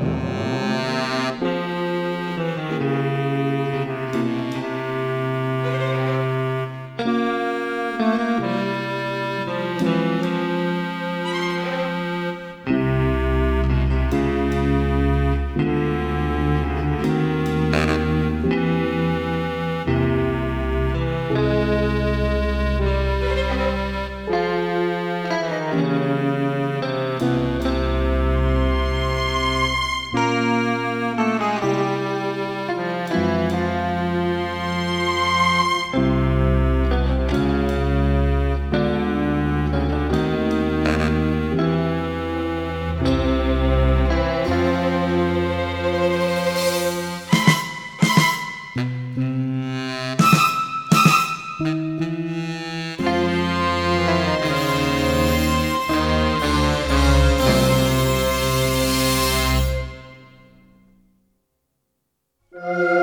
Música Música